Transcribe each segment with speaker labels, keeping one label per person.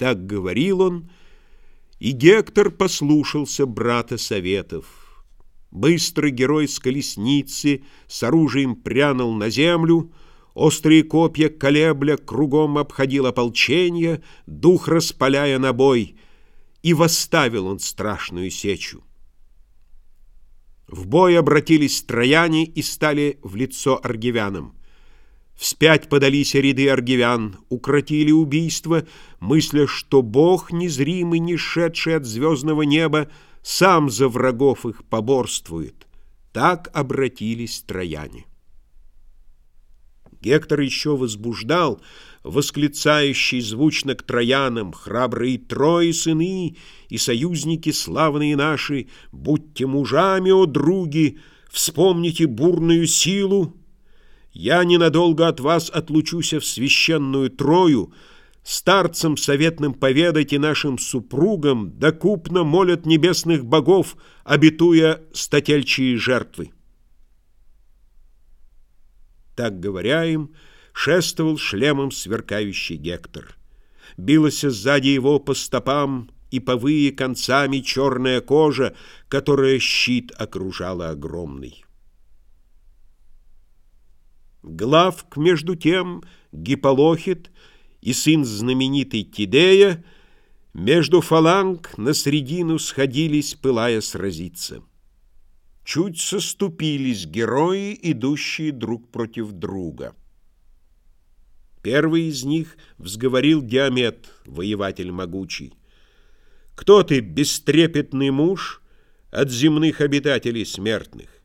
Speaker 1: Так говорил он, и Гектор послушался брата советов. Быстрый герой с колесницы с оружием прянул на землю, Острые копья колебля кругом обходил ополчение, Дух распаляя на бой, и восставил он страшную сечу. В бой обратились трояне и стали в лицо аргивянам. Вспять подались ряды аргивян, укротили убийство, мысля, что Бог, незримый, не шедший от звездного неба, сам за врагов их поборствует. Так обратились трояне. Гектор еще возбуждал, восклицающий звучно к троянам, храбрые трои сыны и союзники славные наши, будьте мужами, о други, вспомните бурную силу. Я ненадолго от вас отлучуся в священную Трою, старцам советным поведайте нашим супругам, докупно молят небесных богов, обетуя стательчие жертвы. Так говоря им, шествовал шлемом сверкающий Гектор. Билась сзади его по стопам и повые концами черная кожа, которая щит окружала огромный. Главк, между тем, Гиполохит и сын знаменитый Тидея между фаланг на средину сходились, пылая сразиться. Чуть соступились герои, идущие друг против друга. Первый из них взговорил Диамет, воеватель могучий. «Кто ты, бестрепетный муж от земных обитателей смертных?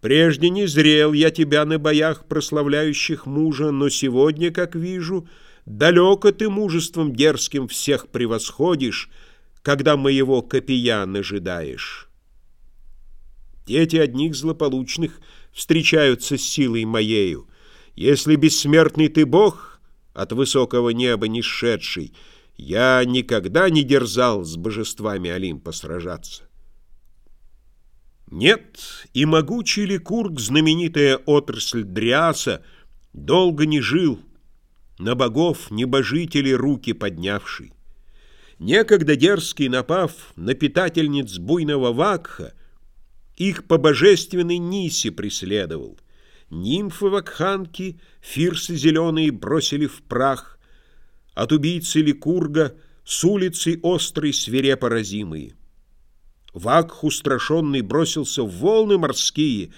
Speaker 1: Прежде не зрел я тебя на боях, прославляющих мужа, но сегодня, как вижу, далеко ты мужеством дерзким всех превосходишь, когда моего копия нажидаешь». Дети одних злополучных встречаются с силой моею. Если бессмертный ты Бог, от высокого неба не сшедший, я никогда не дерзал с божествами Олимпа сражаться. Нет, и могучий Ликург, знаменитая отрасль Дриаса, долго не жил, на богов небожители руки поднявший. Некогда дерзкий напав на питательниц буйного Вакха, их по божественной Нисе преследовал. Нимфы вакханки, фирсы зеленые бросили в прах. От убийцы Ликурга с улицы острой свирепо разимые. Вакх устрашенный бросился в волны морские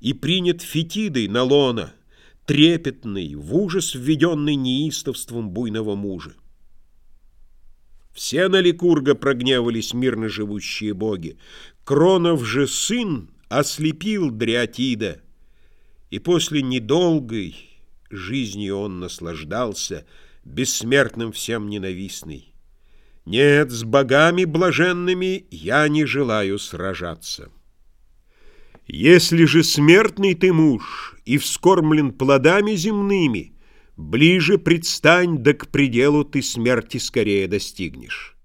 Speaker 1: и принят фетидой на лона, трепетный, в ужас введенный неистовством буйного мужа. Все на Ликурга прогневались мирно живущие боги. Кронов же сын ослепил Дриатида, и после недолгой жизни он наслаждался, бессмертным всем ненавистный. Нет, с богами блаженными я не желаю сражаться. Если же смертный ты муж и вскормлен плодами земными, ближе предстань, да к пределу ты смерти скорее достигнешь.